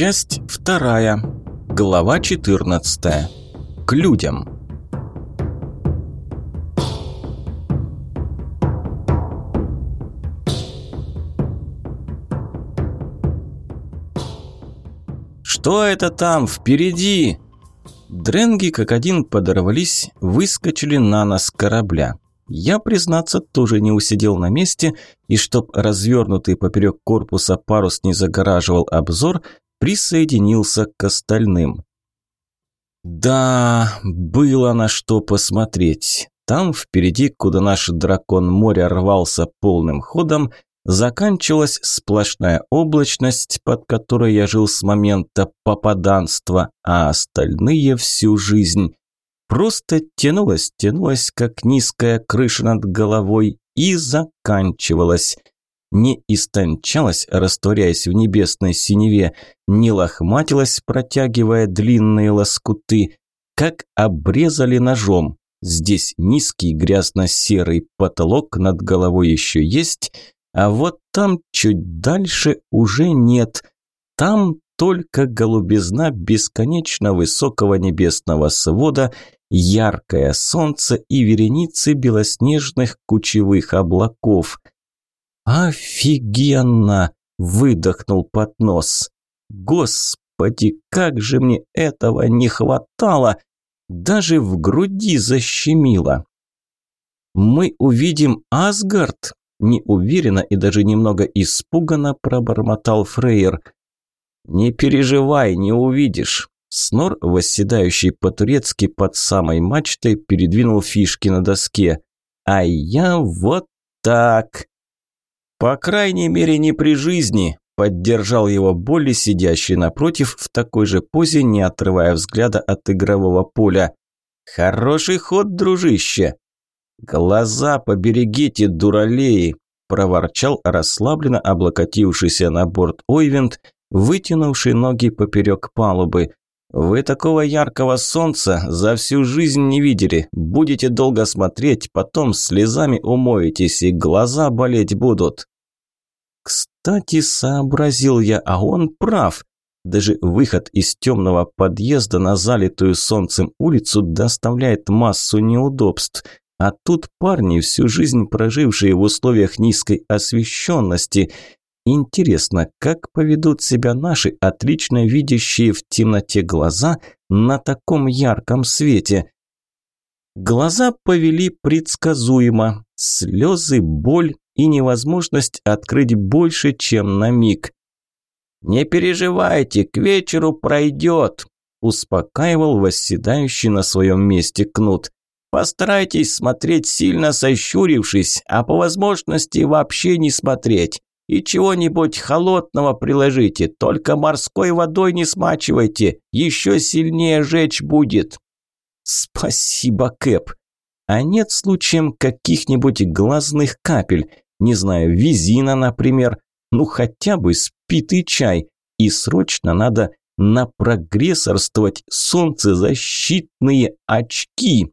Часть вторая. Глава 14. К людям. «Что это там впереди?» Дренги как один подорвались, выскочили на нос корабля. Я, признаться, тоже не усидел на месте, и чтоб развернутый поперек корпуса парус не загораживал обзор, присоединился к остальным. Да, было на что посмотреть. Там впереди, куда наш дракон моря рвался полным ходом, заканчивалась сплошная облачность, под которой я жил с момента попаданства, а остальные всю жизнь просто тянулась, тянулась, как низкая крыша над головой, и заканчивалась. Не истончалась, растворяясь в небесной синеве, не лохматилась, протягивая длинные лоскуты, как обрезали ножом. Здесь низкий грязно-серый потолок над головой еще есть, а вот там чуть дальше уже нет. Там только голубизна бесконечно высокого небесного свода яркое солнце и вереницы белоснежных кучевых облаков. «Офигенно!» – выдохнул под нос. «Господи, как же мне этого не хватало!» Даже в груди защемило. «Мы увидим Асгард?» – неуверенно и даже немного испуганно пробормотал Фрейер. «Не переживай, не увидишь. Снор, восседающий по-турецки под самой мачтой, передвинул фишки на доске. А я вот так. По крайней мере, не при жизни, поддержал его Болли, сидящий напротив в такой же позе, не отрывая взгляда от игрового поля. Хороший ход, дружище. Глаза поберегите, дуралеи, проворчал расслабленно облокотившийся на борт Ойвент, вытянувший ноги поперек палубы. Вы такого яркого солнца за всю жизнь не видели. Будете долго смотреть, потом слезами умоетесь и глаза болеть будут. Кстати, сообразил я, а он прав. Даже выход из темного подъезда на залитую солнцем улицу доставляет массу неудобств. А тут парни, всю жизнь прожившие в условиях низкой освещенности, Интересно, как поведут себя наши отлично видящие в темноте глаза на таком ярком свете? Глаза повели предсказуемо. Слезы, боль и невозможность открыть больше, чем на миг. «Не переживайте, к вечеру пройдет», – успокаивал восседающий на своем месте кнут. «Постарайтесь смотреть сильно сощурившись, а по возможности вообще не смотреть. И чего-нибудь холодного приложите, только морской водой не смачивайте, еще сильнее жечь будет. Спасибо, Кэп. А нет случаем каких-нибудь глазных капель? Не знаю, визина, например. Ну, хотя бы спитый чай. И срочно надо напрогрессорствовать солнцезащитные очки.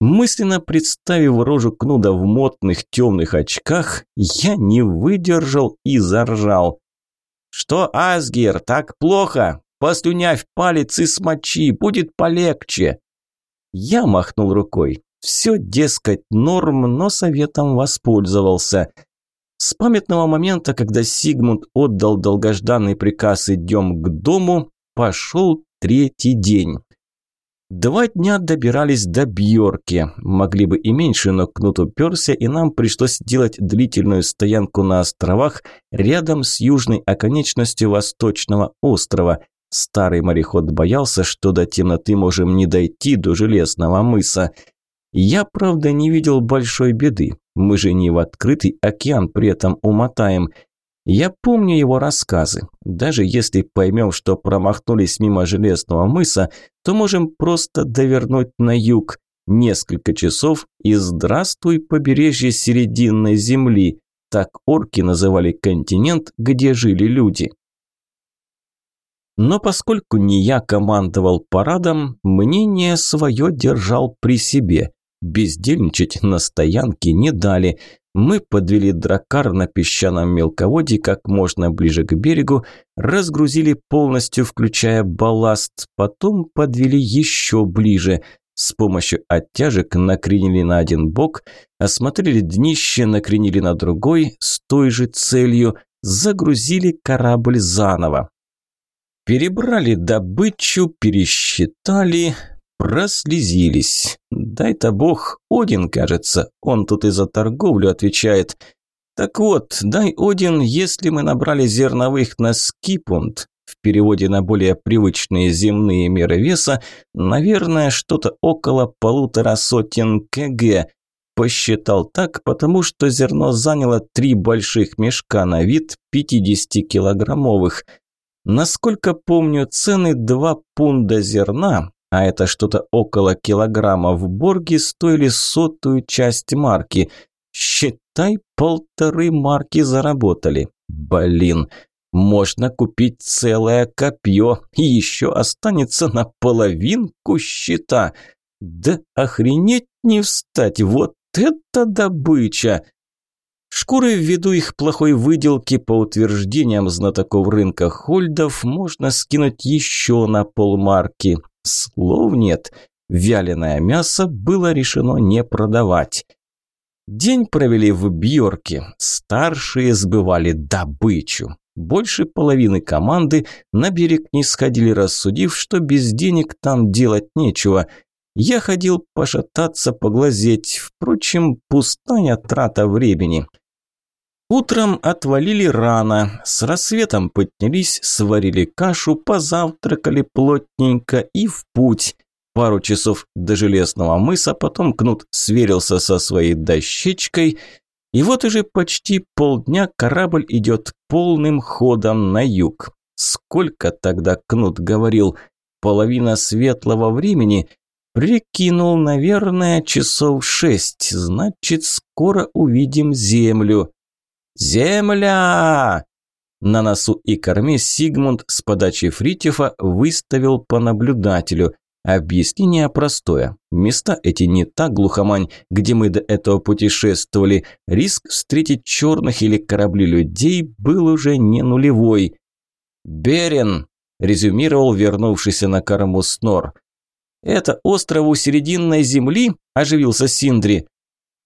Мысленно представив рожу Кнуда в мотных темных очках, я не выдержал и заржал. «Что, Асгер, так плохо? Послюнявь палец и смочи, будет полегче!» Я махнул рукой. Все, дескать, норм, но советом воспользовался. С памятного момента, когда Сигмунд отдал долгожданный приказ «идем к дому», пошел третий день. Два дня добирались до Бьорки. Могли бы и меньше, но Кнут уперся, и нам пришлось делать длительную стоянку на островах рядом с южной оконечностью восточного острова. Старый мореход боялся, что до темноты можем не дойти до Железного мыса. Я, правда, не видел большой беды. Мы же не в открытый океан при этом умотаем – я помню его рассказы. Даже если поймем, что промахнулись мимо Железного мыса, то можем просто довернуть на юг. Несколько часов и здравствуй побережье Серединной Земли. Так орки называли континент, где жили люди. Но поскольку не я командовал парадом, мнение свое держал при себе. Бездельничать на стоянке не дали. Мы подвели дракар на песчаном мелководье как можно ближе к берегу, разгрузили полностью, включая балласт, потом подвели еще ближе. С помощью оттяжек накренили на один бок, осмотрели днище, накренили на другой с той же целью, загрузили корабль заново. Перебрали добычу, пересчитали, прослезились. Дай-то бог, Один, кажется, он тут и за торговлю отвечает. Так вот, дай Один, если мы набрали зерновых на скипунт, в переводе на более привычные земные меры веса, наверное, что-то около полутора сотен кг. Посчитал так, потому что зерно заняло три больших мешка на вид 50-килограммовых. Насколько помню, цены 2 пунда зерна, а это что-то около килограмма в Борге, стоили сотую часть марки. Считай, полторы марки заработали. Блин, можно купить целое копье, и еще останется на половинку щита. Да охренеть не встать, вот это добыча! Шкуры ввиду их плохой выделки, по утверждениям знатоков рынка хольдов, можно скинуть еще на полмарки. Слов нет. Вяленое мясо было решено не продавать. День провели в Бьорке. Старшие сбывали добычу. Больше половины команды на берег не сходили, рассудив, что без денег там делать нечего. Я ходил пошататься, поглазеть. Впрочем, пустая трата времени. Утром отвалили рано, с рассветом поднялись, сварили кашу, позавтракали плотненько и в путь. Пару часов до Железного мыса, потом Кнут сверился со своей дощечкой, и вот уже почти полдня корабль идет полным ходом на юг. Сколько тогда Кнут говорил? Половина светлого времени? Прикинул, наверное, часов шесть, значит, скоро увидим землю. «Земля!» На носу и корме Сигмунд с подачи Фритьефа выставил по наблюдателю. Объяснение простое. Места эти не та глухомань, где мы до этого путешествовали. Риск встретить черных или корабли людей был уже не нулевой. «Берен!» – резюмировал вернувшийся на корму Снор. «Это остров у серединной земли?» – оживился Синдри.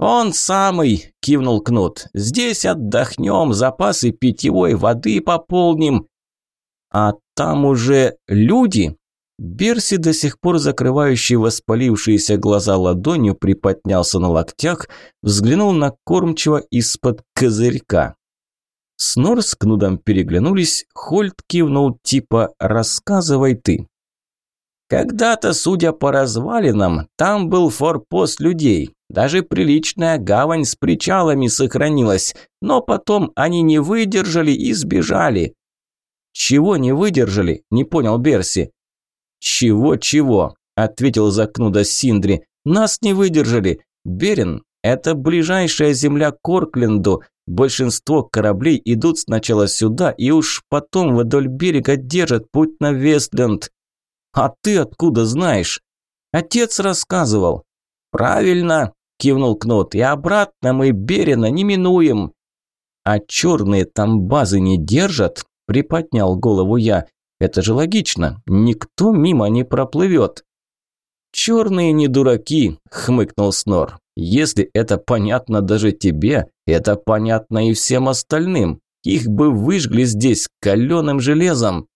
«Он самый!» – кивнул Кнут. «Здесь отдохнем, запасы питьевой воды пополним». «А там уже люди?» Берси, до сих пор закрывающий воспалившиеся глаза ладонью, приподнялся на локтях, взглянул на кормчего из-под козырька. Снор с Кнудом переглянулись, Хольт кивнул типа «рассказывай ты». Когда-то, судя по развалинам, там был форпост людей. Даже приличная гавань с причалами сохранилась. Но потом они не выдержали и сбежали. «Чего не выдержали?» – не понял Берси. «Чего-чего?» – ответил Закнуда Синдри. «Нас не выдержали. Берин – это ближайшая земля к Оркленду. Большинство кораблей идут сначала сюда и уж потом вдоль берега держат путь на Вестленд. А ты откуда знаешь? Отец рассказывал. Правильно, кивнул Кнут. И обратно мы Берина не минуем. А черные там базы не держат? Приподнял голову я. Это же логично. Никто мимо не проплывет. «Черные не дураки», – хмыкнул Снор. «Если это понятно даже тебе, это понятно и всем остальным. Их бы выжгли здесь каленым железом».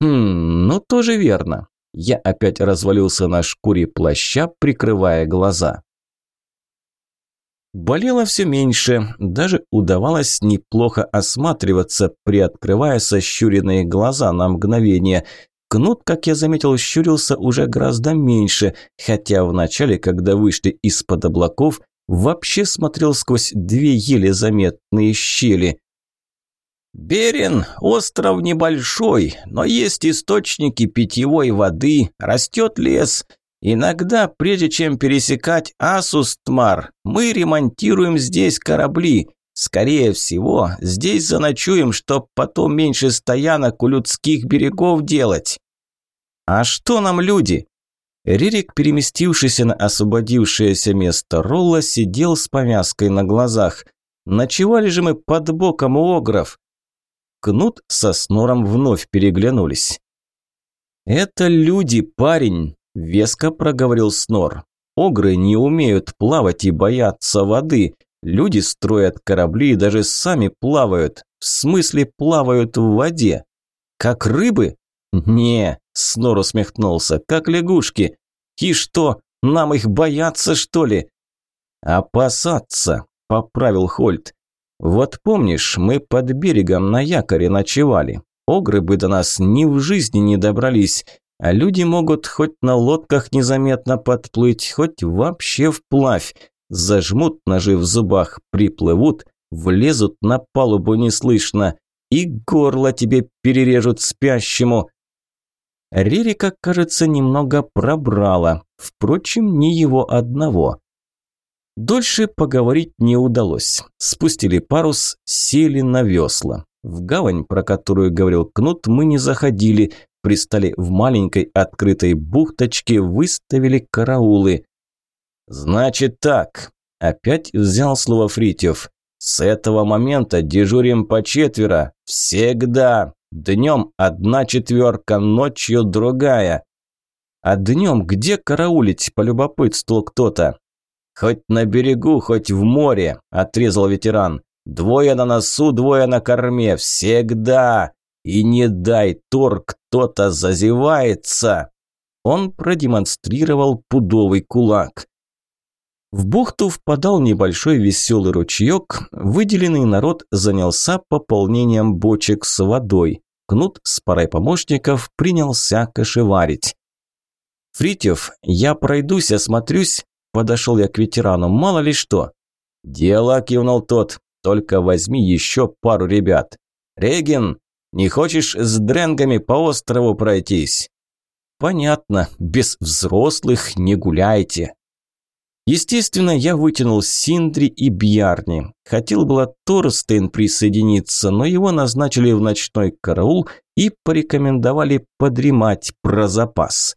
Хм, ну тоже верно. Я опять развалился на шкуре плаща, прикрывая глаза. Болело все меньше, даже удавалось неплохо осматриваться, приоткрывая сощуренные глаза на мгновение. Кнут, как я заметил, щурился уже гораздо меньше, хотя вначале, когда вышли из-под облаков, вообще смотрел сквозь две еле заметные щели. Берин – остров небольшой, но есть источники питьевой воды, растет лес. Иногда, прежде чем пересекать Асустмар, мы ремонтируем здесь корабли. Скорее всего, здесь заночуем, чтоб потом меньше стоянок у людских берегов делать. А что нам люди? Рерик, переместившийся на освободившееся место Ролла, сидел с повязкой на глазах. Ночевали же мы под боком у огров. Кнут со Снором вновь переглянулись. «Это люди, парень», – веско проговорил Снор. «Огры не умеют плавать и боятся воды. Люди строят корабли и даже сами плавают. В смысле плавают в воде. Как рыбы? Не, Снор усмехнулся, как лягушки. И что, нам их бояться, что ли? Опасаться, поправил Хольт. Вот помнишь, мы под берегом на якоре ночевали. Огры бы до нас ни в жизни не добрались, а люди могут хоть на лодках незаметно подплыть, хоть вообще вплавь. Зажмут ножи в зубах, приплывут, влезут на палубу неслышно и горло тебе перережут спящему. Рерика, кажется, немного пробрала, впрочем, не его одного. Дольше поговорить не удалось. Спустили парус, сели на весла. В гавань, про которую говорил Кнут, мы не заходили, пристали в маленькой открытой бухточке, выставили караулы. «Значит так», – опять взял слово Фритьев. «С этого момента дежурим по четверо. Всегда. Днем одна четверка, ночью другая». «А днем где караулить?» – полюбопытствовал кто-то. «Хоть на берегу, хоть в море», – отрезал ветеран. «Двое на носу, двое на корме. Всегда! И не дай Тор, кто-то зазевается!» Он продемонстрировал пудовый кулак. В бухту впадал небольшой веселый ручеек, выделенный народ занялся пополнением бочек с водой. Кнут с парой помощников принялся кошеварить. «Фритьев, я пройдусь, осмотрюсь, Подошел я к ветерану, мало ли что. «Дело», – кивнул тот, – «только возьми еще пару ребят. Реген, не хочешь с дренгами по острову пройтись?» «Понятно, без взрослых не гуляйте». Естественно, я вытянул Синдри и Бьярни. Хотел было Торстейн присоединиться, но его назначили в ночной караул и порекомендовали подремать про запас.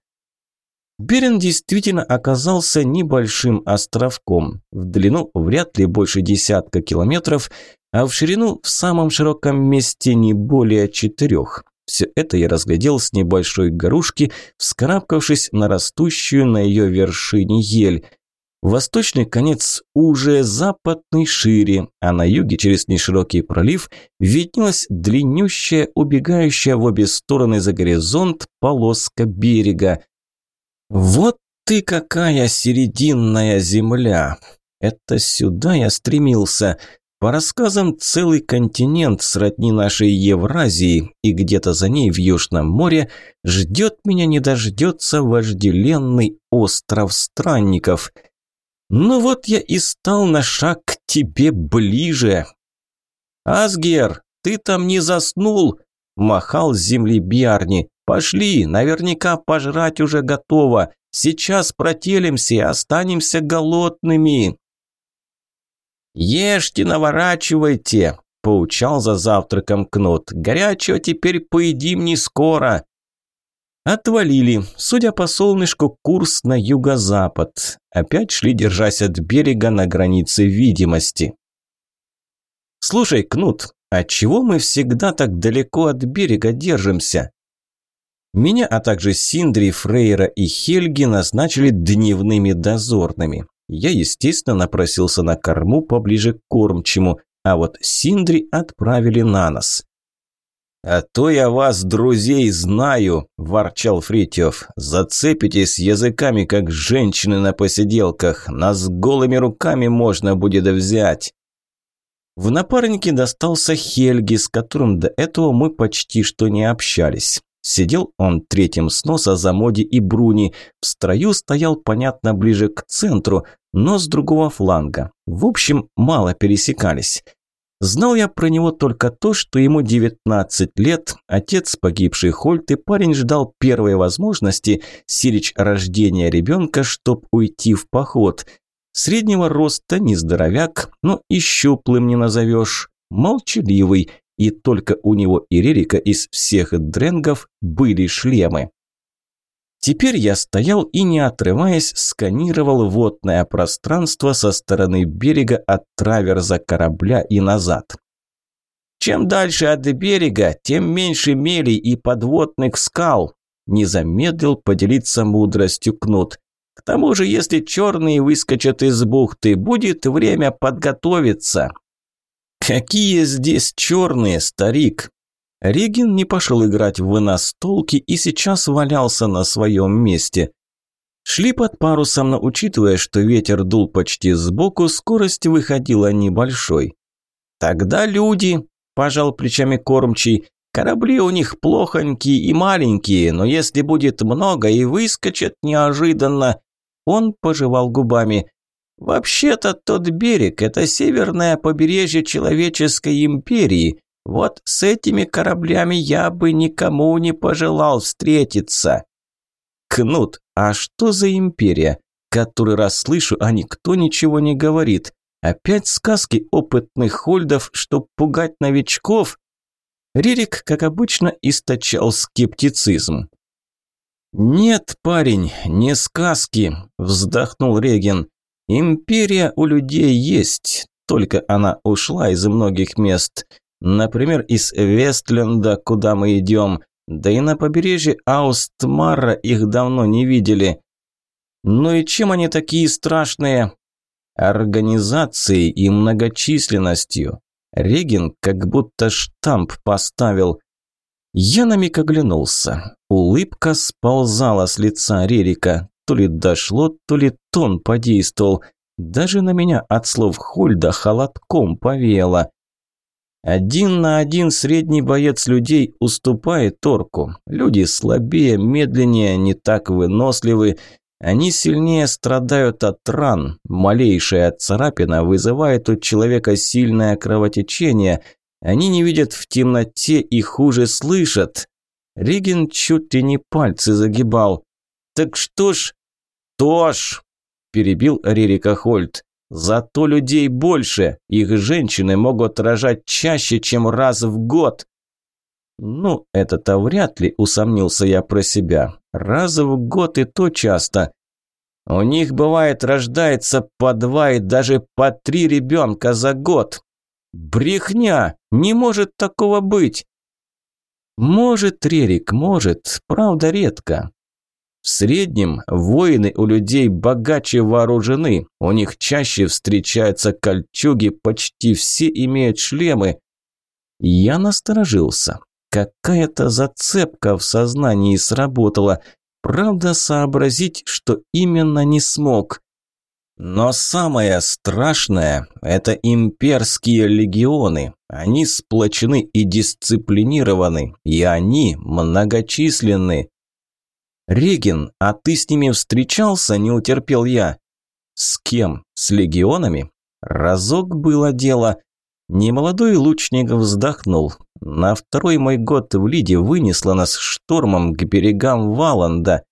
Берин действительно оказался небольшим островком. В длину вряд ли больше десятка километров, а в ширину в самом широком месте не более четырех. Все это я разглядел с небольшой горушки, вскарабкавшись на растущую на ее вершине ель. Восточный конец уже западный шире, а на юге через неширокий пролив виднелась длиннющая, убегающая в обе стороны за горизонт полоска берега. Вот ты какая серединная земля! Это сюда я стремился. По рассказам, целый континент сродни нашей Евразии, и где-то за ней в Южном море ждет меня не дождется вожделенный остров странников. Ну вот я и стал на шаг к тебе ближе. «Асгер, ты там не заснул?» – махал с земли Бьярни. «Пошли, наверняка пожрать уже готово. Сейчас протелимся и останемся голодными». «Ешьте, наворачивайте», – поучал за завтраком Кнут. «Горячего теперь поедим не скоро». Отвалили. Судя по солнышку, курс на юго-запад. Опять шли, держась от берега на границе видимости. «Слушай, Кнут, а чего мы всегда так далеко от берега держимся?» Меня, а также Синдри, Фрейра и Хельги назначили дневными дозорными. Я, естественно, напросился на корму поближе к кормчему, а вот Синдри отправили на нас. «А то я вас, друзей, знаю», – ворчал Фритьев. «Зацепитесь языками, как женщины на посиделках. Нас голыми руками можно будет взять». В напарнике достался Хельги, с которым до этого мы почти что не общались. Сидел он третьим с носа за Моди и Бруни. В строю стоял, понятно, ближе к центру, но с другого фланга. В общем, мало пересекались. Знал я про него только то, что ему 19 лет, отец погибший Хольт, и парень ждал первой возможности сирич рождения ребенка, чтоб уйти в поход. Среднего роста, не здоровяк, но и щуплым не назовешь. Молчаливый, и только у него и Рерика из всех дренгов были шлемы. Теперь я стоял и, не отрываясь, сканировал водное пространство со стороны берега от траверза корабля и назад. Чем дальше от берега, тем меньше мелей и подводных скал, не замедлил поделиться мудростью Кнут. К тому же, если черные выскочат из бухты, будет время подготовиться. Какие здесь черные, старик? Регин не пошел играть в настолки и сейчас валялся на своем месте. Шли под парусом, но учитывая, что ветер дул почти сбоку, скорость выходила небольшой. «Тогда люди», – пожал плечами кормчий, – «корабли у них плохонькие и маленькие, но если будет много и выскочат неожиданно...» Он пожевал губами. «Вообще-то тот берег – это северное побережье человеческой империи». Вот с этими кораблями я бы никому не пожелал встретиться. Кнут, а что за империя? Который раз слышу, а никто ничего не говорит. Опять сказки опытных хольдов, чтоб пугать новичков? Ририк, как обычно, источал скептицизм. «Нет, парень, не сказки», – вздохнул Реген. «Империя у людей есть, только она ушла из многих мест. Например, из Вестленда, куда мы идем. Да и на побережье Аустмара их давно не видели. Ну и чем они такие страшные? Организацией и многочисленностью. Реген как будто штамп поставил. Я на миг оглянулся. Улыбка сползала с лица Рерика. То ли дошло, то ли тон подействовал. Даже на меня от слов Хольда холодком повеяло. Один на один средний боец людей уступает торку. Люди слабее, медленнее, не так выносливы. Они сильнее страдают от ран. Малейшая царапина вызывает у человека сильное кровотечение. Они не видят в темноте и хуже слышат. Риген чуть ли не пальцы загибал. «Так что ж...» «То ж!» – перебил Рерика Хольт. Зато людей больше, их женщины могут рожать чаще, чем раз в год. Ну, это-то вряд ли, усомнился я про себя. Раз в год и то часто. У них бывает рождается по два и даже по три ребенка за год. Брехня! Не может такого быть! Может, Рерик, может, правда редко. В среднем воины у людей богаче вооружены, у них чаще встречаются кольчуги, почти все имеют шлемы. Я насторожился. Какая-то зацепка в сознании сработала. Правда, сообразить, что именно не смог. Но самое страшное – это имперские легионы. Они сплочены и дисциплинированы, и они многочисленны. «Регин, а ты с ними встречался?» – не утерпел я. «С кем? С легионами?» Разок было дело. Немолодой лучник вздохнул. На второй мой год в Лиде вынесло нас штормом к берегам Валанда.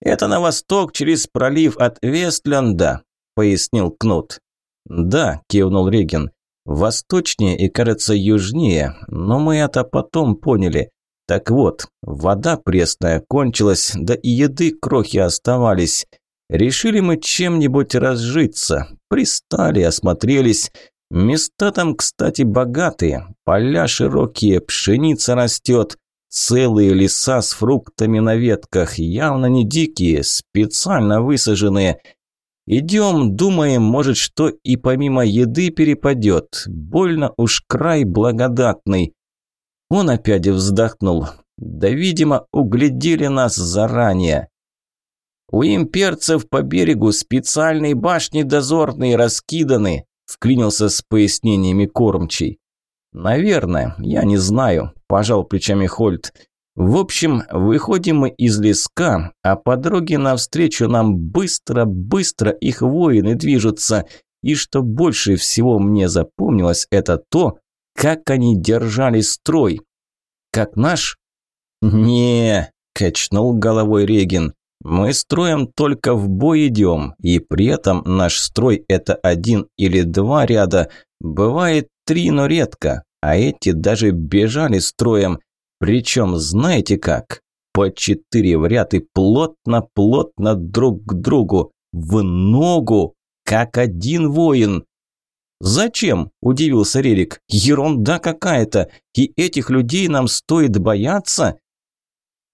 «Это на восток через пролив от Вестленда», – пояснил Кнут. «Да», – кивнул Регин. «Восточнее и, кажется, южнее, но мы это потом поняли. Так вот, вода пресная кончилась, да и еды крохи оставались. Решили мы чем-нибудь разжиться. Пристали, осмотрелись. Места там, кстати, богатые. Поля широкие, пшеница растет. Целые леса с фруктами на ветках, явно не дикие, специально высаженные. Идем, думаем, может, что и помимо еды перепадет. Больно уж край благодатный. Он опять вздохнул. Да, видимо, углядели нас заранее. У имперцев по берегу специальные башни дозорные раскиданы, вклинился с пояснениями кормчий. Наверное, я не знаю, пожал плечами Хольт. В общем, выходим мы из леска, а по дороге навстречу нам быстро-быстро их воины движутся. И что больше всего мне запомнилось, это то, как они держали строй. Как наш? Не, качнул головой Регин. Мы строим только в бой идем, и при этом наш строй это один или два ряда, бывает три, но редко, а эти даже бежали строем. Причем знаете как? по четыре в ряд и плотно-плотно друг к другу, в ногу, как один воин. «Зачем?» – удивился Рерик. «Ерунда какая-то, и этих людей нам стоит бояться?»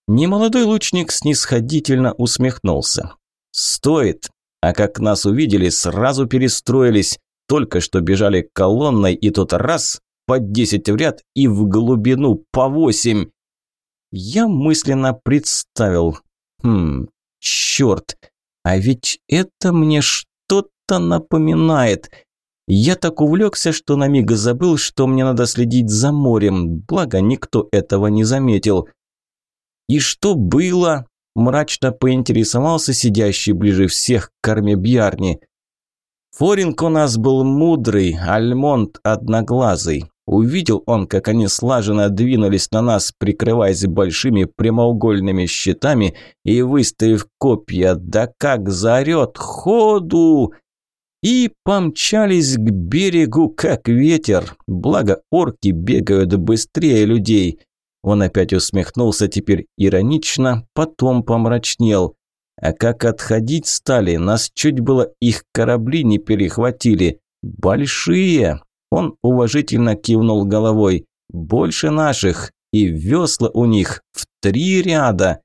Немолодой лучник снисходительно усмехнулся. «Стоит. А как нас увидели, сразу перестроились. Только что бежали колонной, и тут раз – по десять в ряд и в глубину по восемь. Я мысленно представил. Хм, черт, а ведь это мне что-то напоминает. Я так увлекся, что на миг забыл, что мне надо следить за морем, благо никто этого не заметил. И что было? Мрачно поинтересовался сидящий ближе всех к корме Бьярни. Форинг у нас был мудрый, Альмонт одноглазый. Увидел он, как они слаженно двинулись на нас, прикрываясь большими прямоугольными щитами и выставив копья, да как заорет «Ходу!» И помчались к берегу, как ветер. Благо орки бегают быстрее людей. Он опять усмехнулся теперь иронично, потом помрачнел. А как отходить стали, нас чуть было их корабли не перехватили. Большие, он уважительно кивнул головой. «Больше наших, и весла у них в три ряда».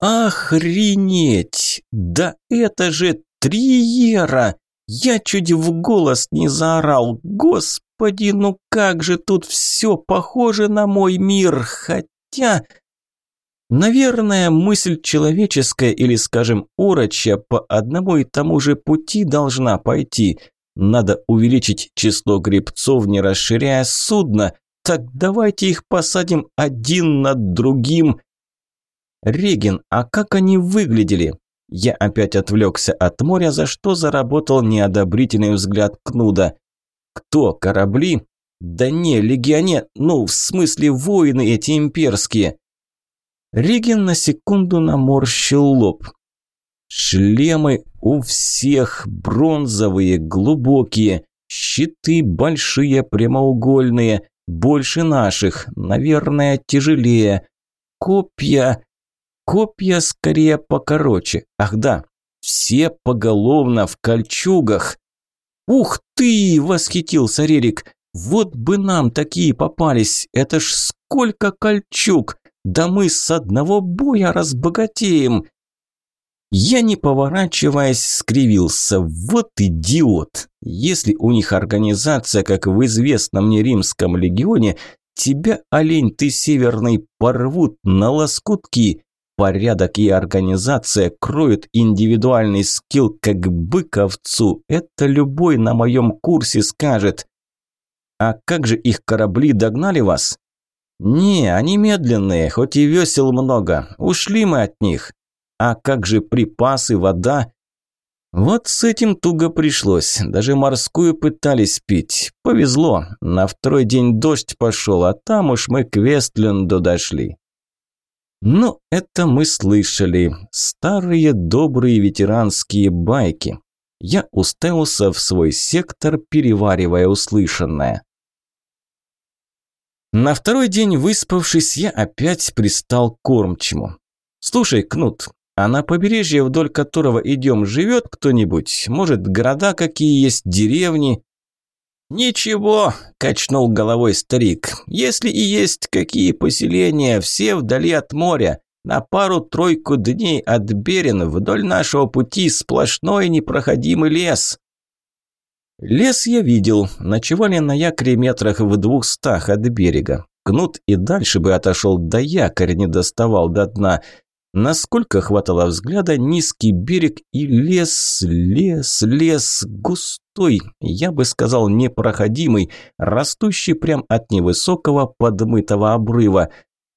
«Охренеть! Да это же Триера! Я чуть в голос не заорал. Господи, ну как же тут все похоже на мой мир, хотя...» Наверное, мысль человеческая или, скажем, урочья по одному и тому же пути должна пойти. Надо увеличить число гребцов, не расширяя судно. Так давайте их посадим один над другим. Реген, а как они выглядели? Я опять отвлекся от моря, за что заработал неодобрительный взгляд Кнуда. Кто, корабли? Да не, легионе, ну, в смысле воины эти имперские. Реген на секунду наморщил лоб. Шлемы у всех бронзовые, глубокие, щиты большие, прямоугольные, больше наших, наверное, тяжелее. Копья... Копья скорее покороче. Ах да, все поголовно в кольчугах. «Ух ты!» – восхитился Рерик. «Вот бы нам такие попались! Это ж сколько кольчуг! Да мы с одного боя разбогатеем!» Я, не поворачиваясь, скривился. Вот идиот! Если у них организация, как в известном мне римском легионе, тебя, олень ты северный, порвут на лоскутки. Порядок и организация кроют индивидуальный скилл, как бык овцу. Это любой на моем курсе скажет. А как же их корабли догнали вас? Не, они медленные, хоть и весел много. Ушли мы от них. А как же припасы, вода? Вот с этим туго пришлось. Даже морскую пытались пить. Повезло. На второй день дождь пошел, а там уж мы к Вестленду дошли. Ну, это мы слышали. Старые добрые ветеранские байки. Я уставился в свой сектор, переваривая услышанное. На второй день выспавшись, я опять пристал к кормчему. «Слушай, Кнут, а на побережье, вдоль которого идем, живет кто-нибудь? Может, города какие есть, деревни?» «Ничего», – качнул головой старик. «Если и есть какие поселения, все вдали от моря. На пару-тройку дней от Берин вдоль нашего пути сплошной непроходимый лес». Лес я видел, ночевали на якоре метрах в двухстах от берега. Кнут и дальше бы отошел до якоря, не доставал до дна. Насколько хватало взгляда, низкий берег и лес, лес, лес, густой, я бы сказал, непроходимый, растущий прям от невысокого подмытого обрыва.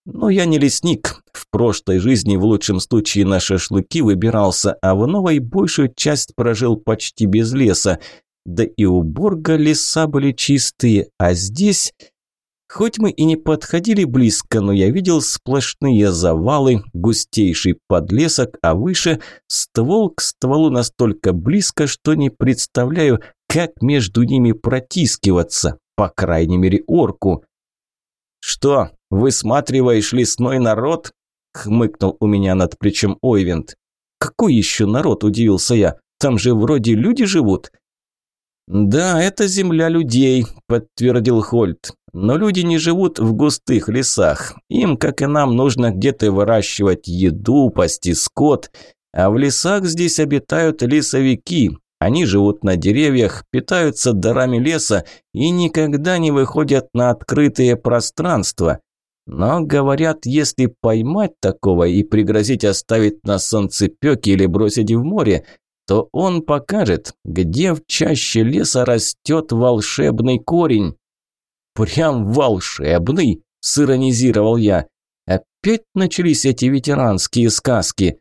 Но я не лесник. В прошлой жизни в лучшем случае на шашлыки выбирался, а в новой большую часть прожил почти без леса. Да и у Борга леса были чистые, а здесь... Хоть мы и не подходили близко, но я видел сплошные завалы, густейший подлесок, а выше ствол к стволу настолько близко, что не представляю, как между ними протискиваться, по крайней мере орку. «Что, высматриваешь лесной народ?» – хмыкнул у меня над плечом Ойвент. «Какой еще народ?» – удивился я. «Там же вроде люди живут». «Да, это земля людей», – подтвердил Хольт. «Но люди не живут в густых лесах. Им, как и нам, нужно где-то выращивать еду, пасти скот. А в лесах здесь обитают лесовики. Они живут на деревьях, питаются дарами леса и никогда не выходят на открытые пространства. Но, говорят, если поймать такого и пригрозить оставить на солнцепёке или бросить в море, то он покажет, где в чаще леса растет волшебный корень. «Прям волшебный?» – сиронизировал я. «Опять начались эти ветеранские сказки».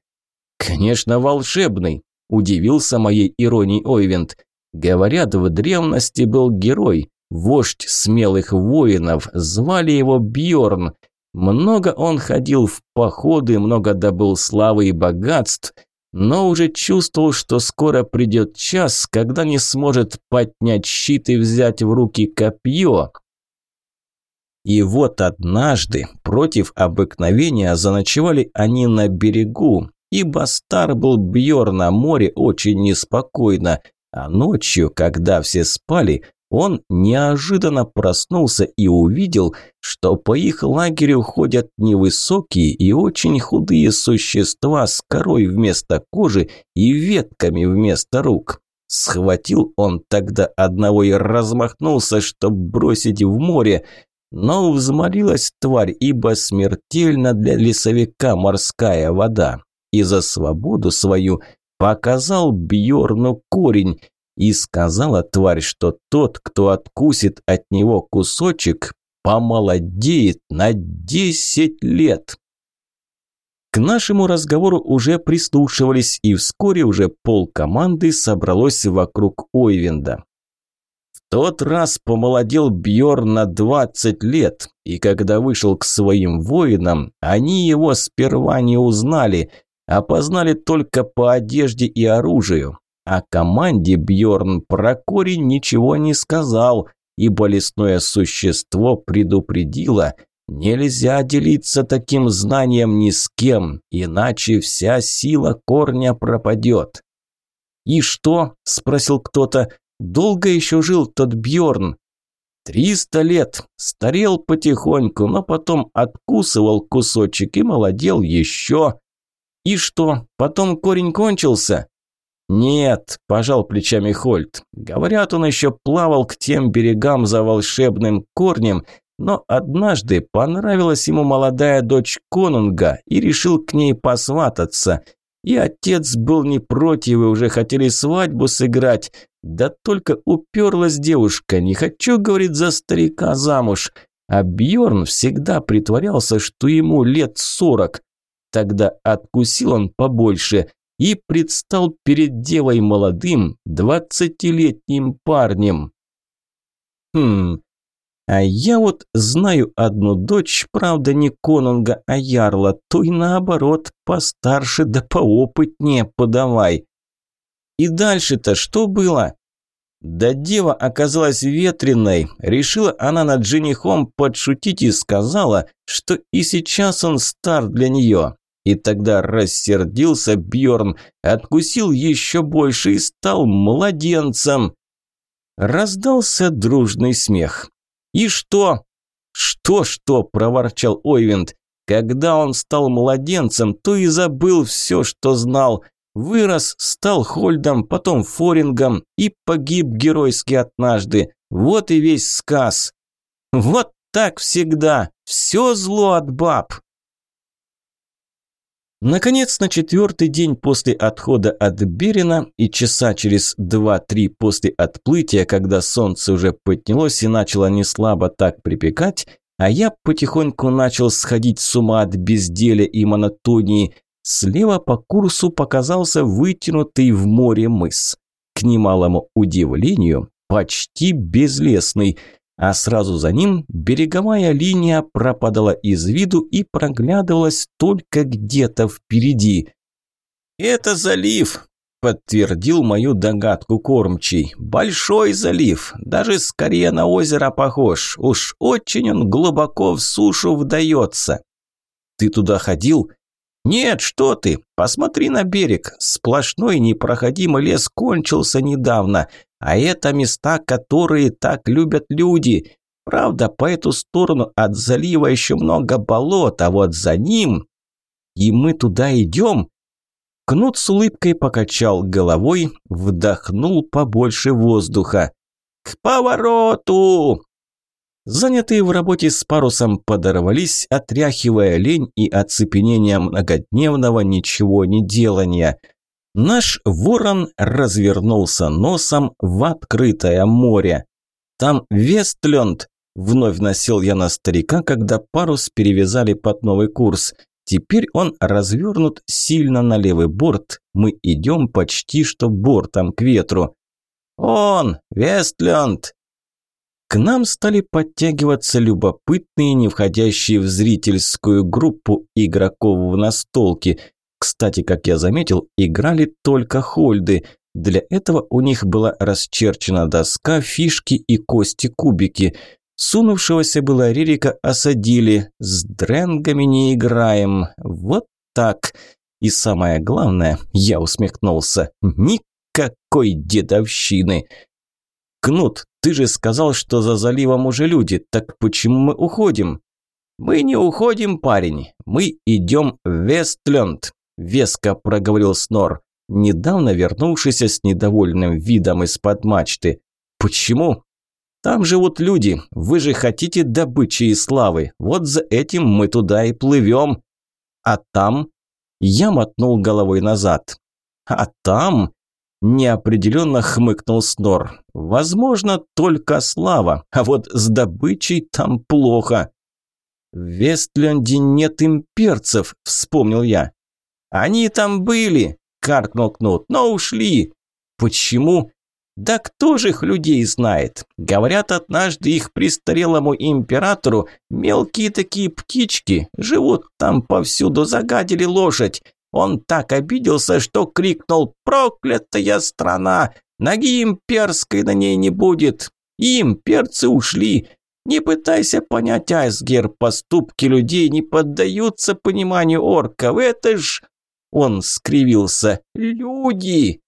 «Конечно, волшебный», – удивился моей иронией Ойвент. «Говорят, в древности был герой, вождь смелых воинов, звали его Бьорн. Много он ходил в походы, много добыл славы и богатств, но уже чувствовал, что скоро придет час, когда не сможет поднять щит и взять в руки копье. И вот однажды, против обыкновения, заночевали они на берегу, ибо стар был Бьор на море очень неспокойно, а ночью, когда все спали, он неожиданно проснулся и увидел, что по их лагерю ходят невысокие и очень худые существа с корой вместо кожи и ветками вместо рук. Схватил он тогда одного и размахнулся, чтобы бросить в море, но взмолилась тварь, ибо смертельно для лесовика морская вода. И за свободу свою показал Бьорну корень, и сказала тварь, что тот, кто откусит от него кусочек, помолодеет на десять лет. К нашему разговору уже прислушивались, и вскоре уже пол команды собралось вокруг Ойвенда. Тот раз помолодел Бьор на 20 лет, и когда вышел к своим воинам, они его сперва не узнали, опознали только по одежде и оружию. О команде Бьорн про корень ничего не сказал, ибо лесное существо предупредило – Нельзя делиться таким знанием ни с кем, иначе вся сила корня пропадет. «И что?» – спросил кто-то. «Долго еще жил тот Бьорн?» «Триста лет. Старел потихоньку, но потом откусывал кусочек и молодел еще». «И что, потом корень кончился?» «Нет», – пожал плечами Хольт. «Говорят, он еще плавал к тем берегам за волшебным корнем, но однажды понравилась ему молодая дочь Конунга и решил к ней посвататься. И отец был не против и уже хотели свадьбу сыграть. Да только уперлась девушка, не хочу, говорит, за старика замуж. А Бьорн всегда притворялся, что ему лет сорок. Тогда откусил он побольше – и предстал перед девой молодым, двадцатилетним парнем. Хм, а я вот знаю одну дочь, правда не конунга, а ярла, то и наоборот, постарше да поопытнее подавай. И дальше-то что было? Да дева оказалась ветреной. Решила она над женихом подшутить и сказала, что и сейчас он стар для нее. И тогда рассердился Бьорн, откусил еще больше и стал младенцем. Раздался дружный смех. «И что?» «Что-что?» – проворчал Ойвент. «Когда он стал младенцем, то и забыл все, что знал. Вырос, стал Хольдом, потом Форингом и погиб геройски однажды. Вот и весь сказ». «Вот так всегда. Все зло от баб». Наконец, на четвертый день после отхода от Берина и часа через два-три после отплытия, когда солнце уже поднялось и начало неслабо так припекать, а я потихоньку начал сходить с ума от безделия и монотонии, слева по курсу показался вытянутый в море мыс. К немалому удивлению, почти безлесный – а сразу за ним береговая линия пропадала из виду и проглядывалась только где-то впереди. «Это залив», – подтвердил мою догадку кормчий. «Большой залив, даже скорее на озеро похож. Уж очень он глубоко в сушу вдается». «Ты туда ходил?» «Нет, что ты! Посмотри на берег. Сплошной непроходимый лес кончился недавно, а это места, которые так любят люди. Правда, по эту сторону от залива еще много болот, а вот за ним... И мы туда идем?» Кнут с улыбкой покачал головой, вдохнул побольше воздуха. «К повороту!» Занятые в работе с парусом подорвались, отряхивая лень и оцепенение многодневного ничего не делания. Наш ворон развернулся носом в открытое море. Там Вестленд. Вновь насел я на старика, когда парус перевязали под новый курс. Теперь он развернут сильно на левый борт. Мы идем почти что бортом к ветру. «Он! Вестленд!» К нам стали подтягиваться любопытные, не входящие в зрительскую группу игроков в настолки. Кстати, как я заметил, играли только хольды. Для этого у них была расчерчена доска, фишки и кости-кубики. Сунувшегося было Рерика осадили. С дренгами не играем. Вот так. И самое главное, я усмехнулся, никакой дедовщины. «Кнут, ты же сказал, что за заливом уже люди, так почему мы уходим?» «Мы не уходим, парень, мы идем в Вестленд», – веско проговорил Снор, недавно вернувшийся с недовольным видом из-под мачты. «Почему?» «Там живут люди, вы же хотите добычи и славы, вот за этим мы туда и плывем». «А там?» Я мотнул головой назад. «А там?» Неопределенно хмыкнул Снор. Возможно, только слава, а вот с добычей там плохо. В Вестленде нет имперцев, вспомнил я. Они там были, каркнул Кнут, но ушли. Почему? Да кто же их людей знает? Говорят, однажды их престарелому императору мелкие такие птички живут там повсюду, загадили лошадь. Он так обиделся, что крикнул «Проклятая страна! Ноги имперской на ней не будет!» И имперцы ушли. Не пытайся понять, Айсгер, поступки людей не поддаются пониманию орков. Это ж... Он скривился. Люди!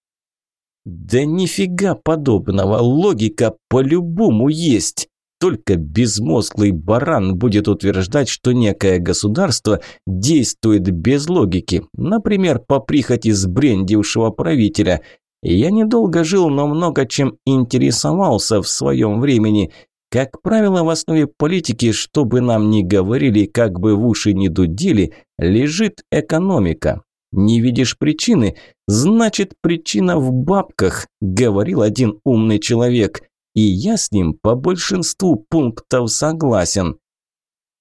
Да нифига подобного. Логика по-любому есть. Только безмозглый баран будет утверждать, что некое государство действует без логики, например, по прихоти сбрендившего правителя. Я недолго жил, но много чем интересовался в своем времени. Как правило, в основе политики, что бы нам ни говорили, как бы в уши ни дудили, лежит экономика. Не видишь причины? Значит, причина в бабках, говорил один умный человек и я с ним по большинству пунктов согласен.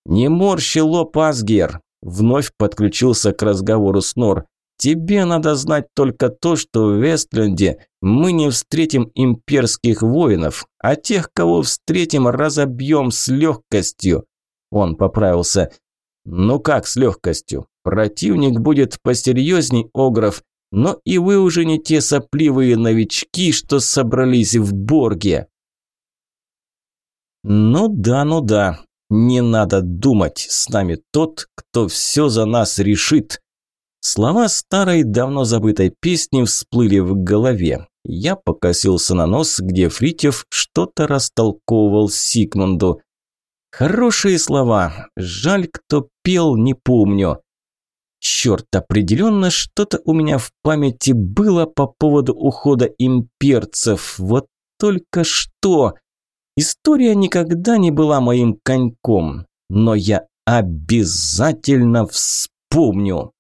«Не морщи лоб, Асгер!» – вновь подключился к разговору Снор. «Тебе надо знать только то, что в Вестленде мы не встретим имперских воинов, а тех, кого встретим, разобьем с легкостью». Он поправился. «Ну как с легкостью? Противник будет посерьезней Огров, но и вы уже не те сопливые новички, что собрались в Борге». Ну да, ну да. Не надо думать, с нами тот, кто все за нас решит. Слова старой, давно забытой песни всплыли в голове. Я покосился на нос, где Фритьев что-то растолковывал Сигмунду. Хорошие слова. Жаль, кто пел, не помню. Черт, определенно что-то у меня в памяти было по поводу ухода имперцев. Вот только что. История никогда не была моим коньком, но я обязательно вспомню.